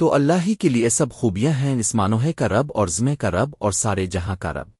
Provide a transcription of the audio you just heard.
تو اللہ ہی کے لیے سب خوبیاں ہیں اسمانوہے کا رب اور زمے کا رب اور سارے جہاں کا رب۔